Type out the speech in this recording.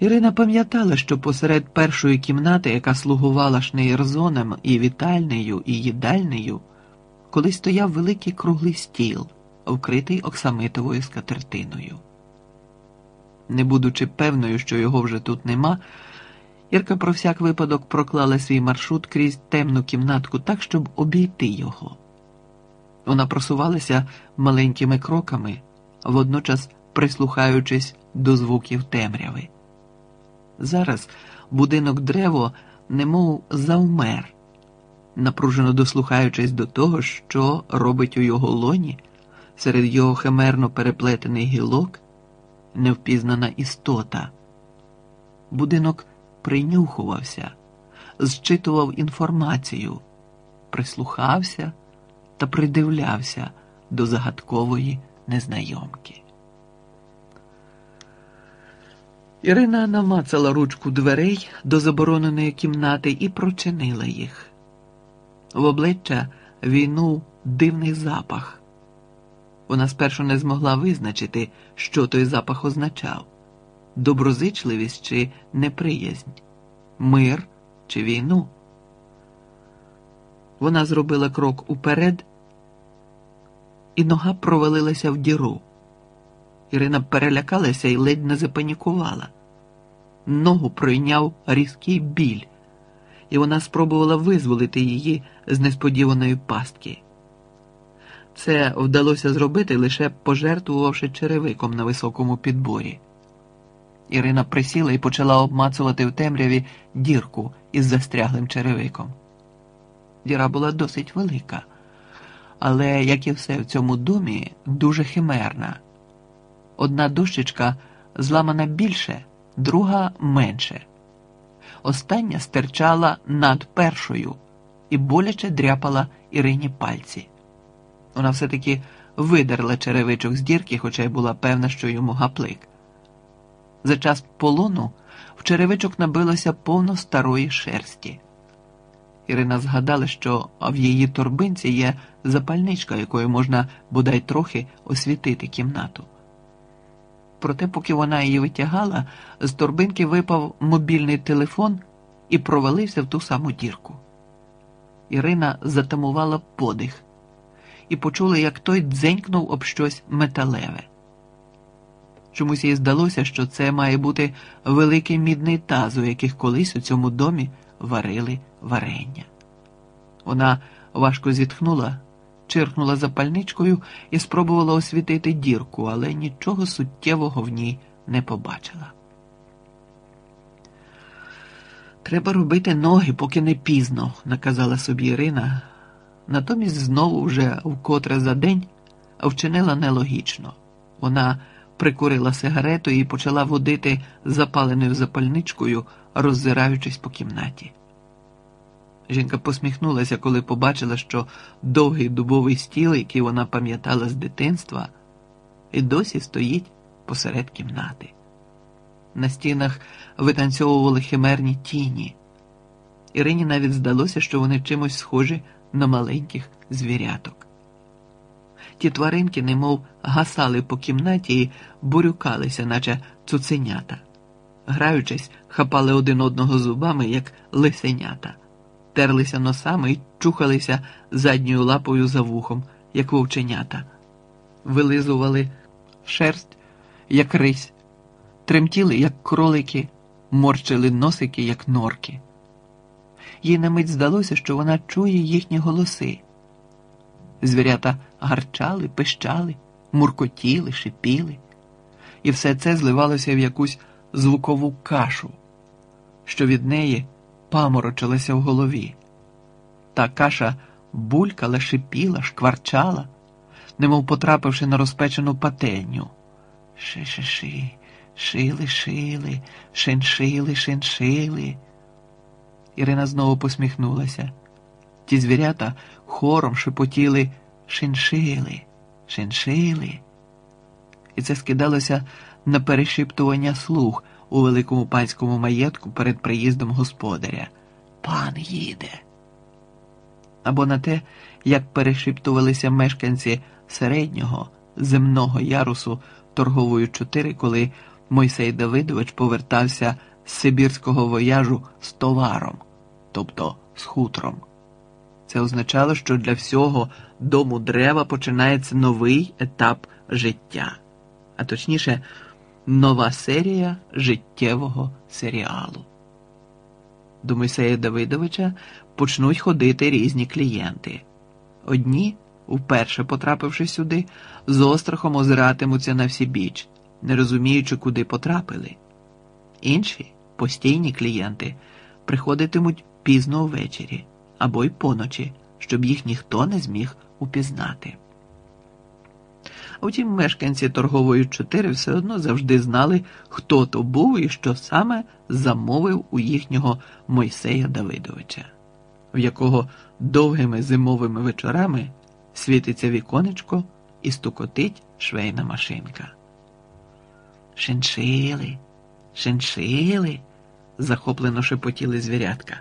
Ірина пам'ятала, що посеред першої кімнати, яка слугувала шнеєрзоном і вітальнею, і їдальнею, колись стояв великий круглий стіл, вкритий оксамитовою скатертиною. Не будучи певною, що його вже тут нема, Ірка про всяк випадок проклала свій маршрут крізь темну кімнатку так, щоб обійти його. Вона просувалася маленькими кроками, водночас прислухаючись до звуків темряви. Зараз будинок древо немов завмер, напружено дослухаючись до того, що робить у його лоні серед його химерно переплетений гілок невпізнана істота. Будинок принюхувався, зчитував інформацію, прислухався та придивлявся до загадкової незнайомки. Ірина намацала ручку дверей до забороненої кімнати і прочинила їх. В обличчя війнув дивний запах. Вона спершу не змогла визначити, що той запах означав доброзичливість чи неприязнь, мир чи війну. Вона зробила крок уперед, і нога провалилася в діру. Ірина перелякалася і ледь не запанікувала. Ногу пройняв різкий біль, і вона спробувала визволити її з несподіваної пастки. Це вдалося зробити лише пожертвувавши черевиком на високому підборі. Ірина присіла і почала обмацувати в темряві дірку із застряглим черевиком. Діра була досить велика, але, як і все в цьому домі, дуже химерна. Одна дощечка зламана більше, друга менше. Остання стирчала над першою і боляче дряпала Ірині пальці. Вона все-таки видерла черевичок з дірки, хоча й була певна, що йому гаплик. За час полону в черевичок набилося повно старої шерсті. Ірина згадала, що в її торбинці є запальничка, якою можна бодай трохи освітити кімнату. Проте, поки вона її витягала, з торбинки випав мобільний телефон і провалився в ту саму дірку. Ірина затамувала подих і почула, як той дзенькнув об щось металеве. Чомусь їй здалося, що це має бути великий мідний таз, у яких колись у цьому домі варили варення. Вона важко зітхнула, чиркнула запальничкою і спробувала освітити дірку, але нічого суттєвого в ній не побачила. Треба робити ноги, поки не пізно, наказала собі Ірина. Натомість знову вже вкотре за день вчинила нелогічно. Вона прикурила сигарету і почала водити запаленою запальничкою, роззираючись по кімнаті. Жінка посміхнулася, коли побачила, що довгий дубовий стіл, який вона пам'ятала з дитинства, і досі стоїть посеред кімнати. На стінах витанцьовували химерні тіні. Ірині навіть здалося, що вони чимось схожі на маленьких звіряток. Ті тваринки, немов гасали по кімнаті і бурюкалися, наче цуценята. Граючись, хапали один одного зубами, як лисенята, терлися носами і чухалися задньою лапою за вухом, як вовченята, вилизували шерсть, як рись, тремтіли, як кролики, морщили носики, як норки. Їй на мить здалося, що вона чує їхні голоси. Звірята гарчали, пищали, муркотіли, шипіли, і все це зливалося в якусь звукову кашу, що від неї паморочилася в голові. Та каша булькала, шипіла, шкварчала, немов потрапивши на розпечену пательню. Ши-ши-ши, шили-шили, шиншили, шиншили. Ірина знову посміхнулася. Ті звірята хором шепотіли шиншили, шиншили. І це скидалося на перешіптування слух у великому панському маєтку перед приїздом господаря. Пан їде. Або на те, як перешіптувалися мешканці середнього земного ярусу торгової чотири, коли Мойсей Давидович повертався з Сибірського вояжу з товаром, тобто з хутром. Це означало, що для всього дому дерева починається новий етап життя, а точніше, нова серія життєвого серіалу. До Мойсея Давидовича почнуть ходити різні клієнти. Одні, вперше потрапивши сюди, з острахом озиратимуться на всі біч, не розуміючи, куди потрапили. Інші постійні клієнти приходитимуть пізно ввечері або й поночі, щоб їх ніхто не зміг упізнати. Втім, мешканці торгової 4 все одно завжди знали, хто то був і що саме замовив у їхнього Мойсея Давидовича, в якого довгими зимовими вечорами світиться віконечко і стукотить швейна машинка. Шиншили, шиншили, захоплено шепотіли звірятка.